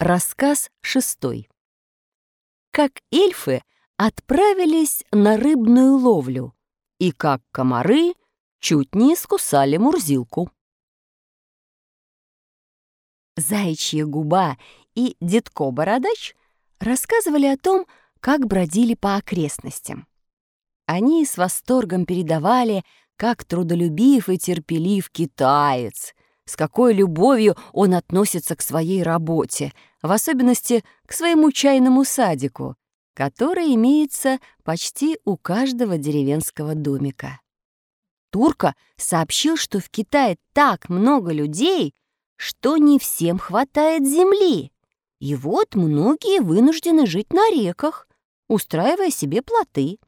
Рассказ шестой. Как эльфы отправились на рыбную ловлю и как комары чуть не искусали Мурзилку. Заячья губа и Дедко Бородач рассказывали о том, как бродили по окрестностям. Они с восторгом передавали, как трудолюбив и терпелив китаец, с какой любовью он относится к своей работе, в особенности к своему чайному садику, который имеется почти у каждого деревенского домика. Турка сообщил, что в Китае так много людей, что не всем хватает земли. И вот многие вынуждены жить на реках, устраивая себе плоты.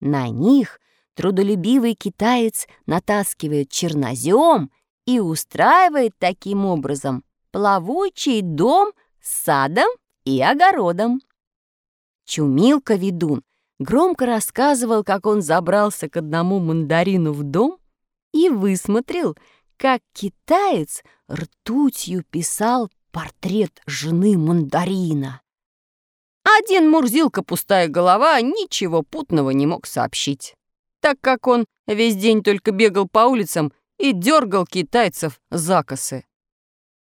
На них трудолюбивый китаец натаскивает чернозем и устраивает таким образом плавучий дом с садом и огородом. Чумилка-ведун громко рассказывал, как он забрался к одному мандарину в дом и высмотрел, как китаец ртутью писал портрет жены мандарина. Один Мурзилка пустая голова ничего путного не мог сообщить, так как он весь день только бегал по улицам и дергал китайцев за косы.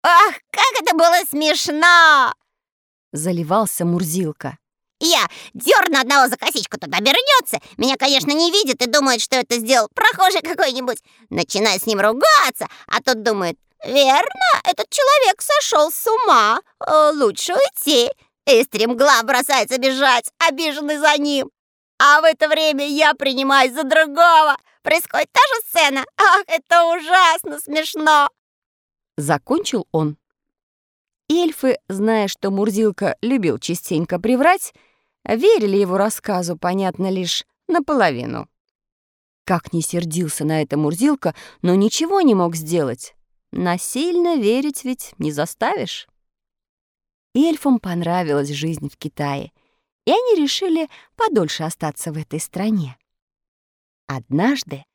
«Ах, как это было смешно!» Заливался Мурзилка. Я дерну одного за косичку, тот обернется. Меня, конечно, не видит и думает, что это сделал прохожий какой-нибудь. Начинаю с ним ругаться, а тот думает, верно, этот человек сошел с ума. Э, лучше уйти. И стремглав бросается бежать, обиженный за ним. А в это время я принимаюсь за другого. Происходит та же сцена. Ах, это ужасно смешно. Закончил он. Эльфы, зная, что Мурзилка любил частенько приврать, верили его рассказу, понятно, лишь наполовину. Как не сердился на это Мурзилка, но ничего не мог сделать. Насильно верить ведь не заставишь. Эльфам понравилась жизнь в Китае, и они решили подольше остаться в этой стране. Однажды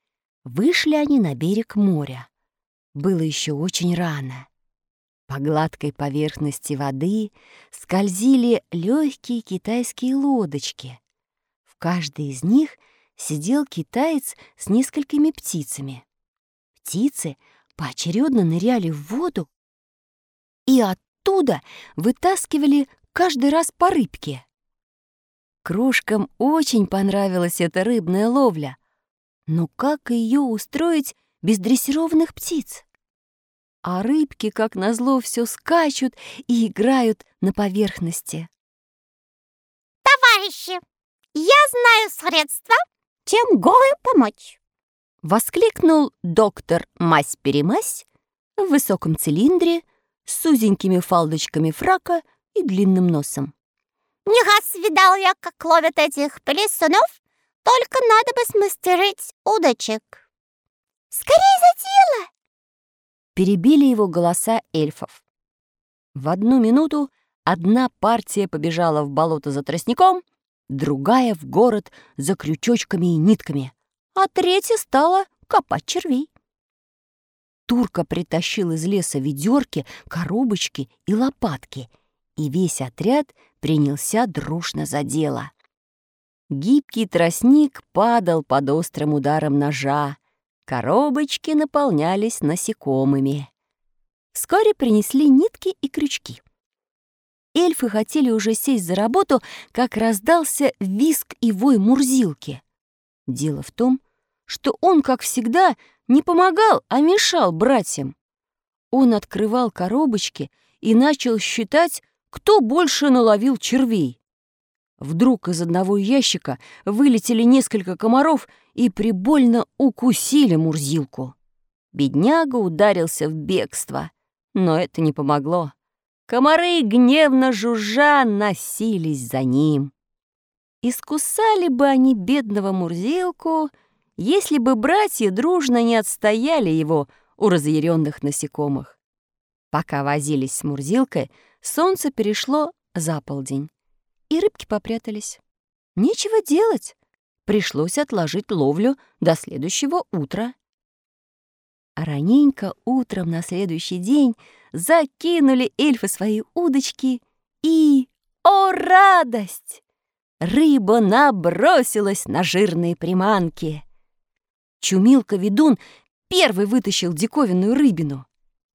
вышли они на берег моря. Было еще очень рано. По гладкой поверхности воды скользили легкие китайские лодочки. В каждой из них сидел китаец с несколькими птицами. Птицы поочередно ныряли в воду и оттуда вытаскивали каждый раз по рыбке. Крошкам очень понравилась эта рыбная ловля. Но как ее устроить без дрессированных птиц? а рыбки, как назло, все скачут и играют на поверхности. «Товарищи, я знаю средства, чем голой помочь!» Воскликнул доктор Мась-перемась в высоком цилиндре с узенькими фалдочками фрака и длинным носом. «Не раз видал я, как ловят этих плесунов, только надо бы смастерить удочек. Скорее за дело!» перебили его голоса эльфов. В одну минуту одна партия побежала в болото за тростником, другая — в город за крючочками и нитками, а третья стала копать червей. Турка притащил из леса ведерки, коробочки и лопатки, и весь отряд принялся дружно за дело. Гибкий тростник падал под острым ударом ножа, Коробочки наполнялись насекомыми. Вскоре принесли нитки и крючки. Эльфы хотели уже сесть за работу, как раздался виск и вой Мурзилки. Дело в том, что он, как всегда, не помогал, а мешал братьям. Он открывал коробочки и начал считать, кто больше наловил червей. Вдруг из одного ящика вылетели несколько комаров и прибольно укусили Мурзилку. Бедняга ударился в бегство, но это не помогло. Комары, гневно жужжа, носились за ним. Искусали бы они бедного Мурзилку, если бы братья дружно не отстояли его у разъяренных насекомых. Пока возились с Мурзилкой, солнце перешло за полдень и рыбки попрятались. Нечего делать. Пришлось отложить ловлю до следующего утра. А раненько утром на следующий день закинули эльфы свои удочки и... О, радость! Рыба набросилась на жирные приманки. Чумилка-ведун первый вытащил диковинную рыбину.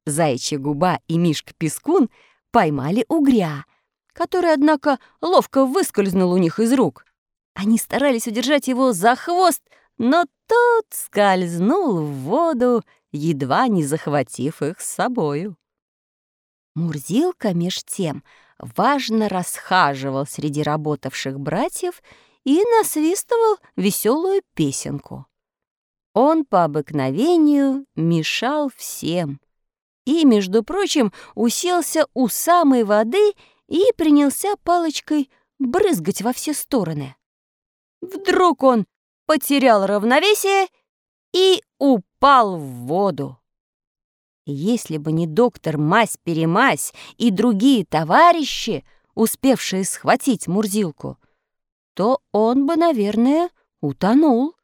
Заячья губа и Мишка-пескун поймали угря, который, однако, ловко выскользнул у них из рук. Они старались удержать его за хвост, но тот скользнул в воду, едва не захватив их с собою. Мурзилка меж тем важно расхаживал среди работавших братьев и насвистывал веселую песенку. Он по обыкновению мешал всем и, между прочим, уселся у самой воды и принялся палочкой брызгать во все стороны. Вдруг он потерял равновесие и упал в воду. Если бы не доктор Мась-Перемась и другие товарищи, успевшие схватить Мурзилку, то он бы, наверное, утонул.